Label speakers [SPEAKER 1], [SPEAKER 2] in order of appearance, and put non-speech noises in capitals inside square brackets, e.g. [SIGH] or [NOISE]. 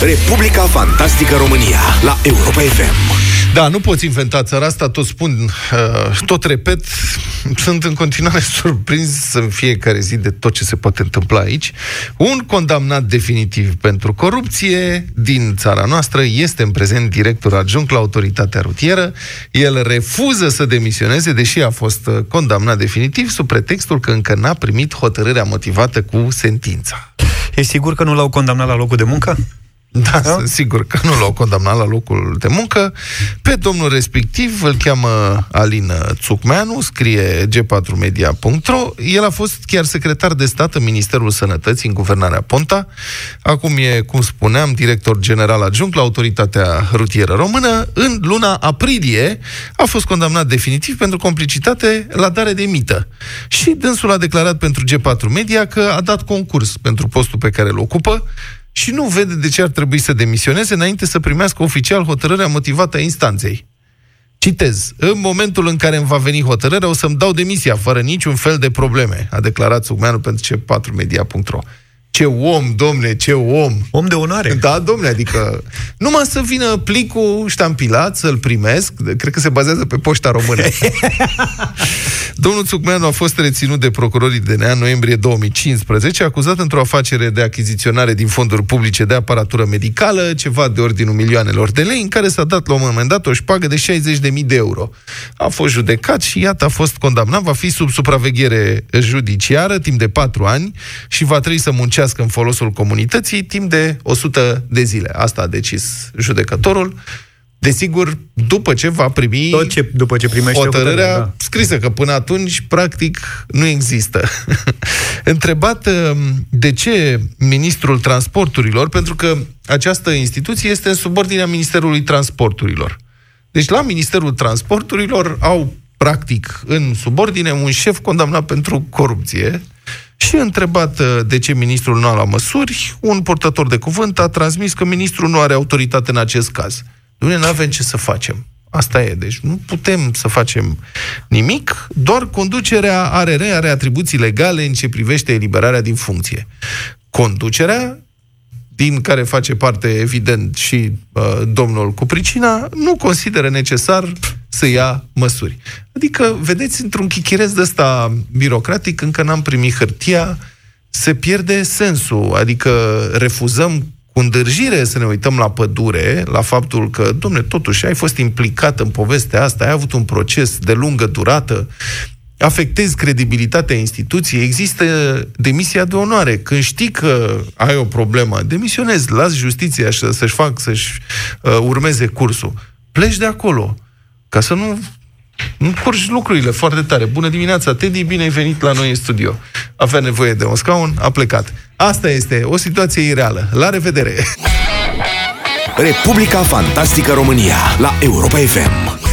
[SPEAKER 1] Republica Fantastică România la Europa FM.
[SPEAKER 2] Da, nu poți inventa țara asta, tot spun, uh, tot repet, [LAUGHS] sunt în continuare [LAUGHS] surprins în fiecare zi de tot ce se poate întâmpla aici. Un condamnat definitiv pentru corupție din țara noastră este în prezent director adjunct la autoritatea rutieră. El refuză să demisioneze, deși a fost uh, condamnat definitiv, sub pretextul că încă n-a primit hotărârea motivată cu sentința.
[SPEAKER 3] E sigur că nu l-au condamnat la locul de muncă?
[SPEAKER 2] Da, da, sunt sigur că nu l-au condamnat la locul de muncă. Pe domnul respectiv îl cheamă Alin Țucmeanu, scrie g4media.ro. El a fost chiar secretar de stat în Ministerul Sănătății, în guvernarea Ponta. Acum e, cum spuneam, director general adjunct la Autoritatea Rutieră Română. În luna aprilie a fost condamnat definitiv pentru complicitate la dare de mită. Și dânsul a declarat pentru G4 Media că a dat concurs pentru postul pe care îl ocupă și nu vede de ce ar trebui să demisioneze înainte să primească oficial hotărârea motivată a instanței. Citez. În momentul în care îmi va veni hotărârea, o să-mi dau demisia, fără niciun fel de probleme, a declarat Sugmeanu pentru C4media.ro. Ce om, domne, ce om!
[SPEAKER 3] Om de onoare.
[SPEAKER 2] Da, domne, adică numai să vină plicul ștampilat, să-l primesc, cred că se bazează pe poșta română. [LAUGHS] Domnul Țucmeanu a fost reținut de procurorii DNA în noiembrie 2015, acuzat într-o afacere de achiziționare din fonduri publice de aparatură medicală, ceva de ordinul milioanelor de lei, în care s-a dat la un moment dat o șpagă de 60.000 de euro. A fost judecat și iată a fost condamnat, va fi sub supraveghere judiciară timp de 4 ani și va trebui să muncească în folosul comunității timp de 100 de zile. Asta a decis judecătorul. Desigur, după ce va primi
[SPEAKER 3] Tot ce, după ce primește
[SPEAKER 2] hotărârea
[SPEAKER 3] hotărârea, da.
[SPEAKER 2] scrisă, că până atunci, practic, nu există. [LAUGHS] Întrebat um, de ce Ministrul Transporturilor, pentru că această instituție este în subordinea Ministerului Transporturilor. Deci la Ministerul Transporturilor au, practic, în subordine un șef condamnat pentru corupție, și întrebat uh, de ce ministrul nu a luat măsuri, un portator de cuvânt a transmis că ministrul nu are autoritate în acest caz. Noi nu avem ce să facem. Asta e. Deci nu putem să facem nimic, doar conducerea ARR are atribuții legale în ce privește eliberarea din funcție. Conducerea din care face parte, evident, și uh, domnul cu pricina, nu consideră necesar să ia măsuri. Adică, vedeți, într-un chichirez de ăsta birocratic, încă n-am primit hârtia, se pierde sensul. Adică refuzăm cu îndârjire să ne uităm la pădure, la faptul că, domne, totuși ai fost implicat în povestea asta, ai avut un proces de lungă durată, afectezi credibilitatea instituției, există demisia de onoare. Când știi că ai o problemă, demisionezi, las justiția să- să-și fac, să-și uh, urmeze cursul. Pleci de acolo, ca să nu nu curgi lucrurile foarte tare. Bună dimineața, Teddy, bine ai venit la noi în studio. Avea nevoie de un scaun, a plecat. Asta este o situație ireală. La revedere!
[SPEAKER 1] Republica Fantastică România la Europa FM.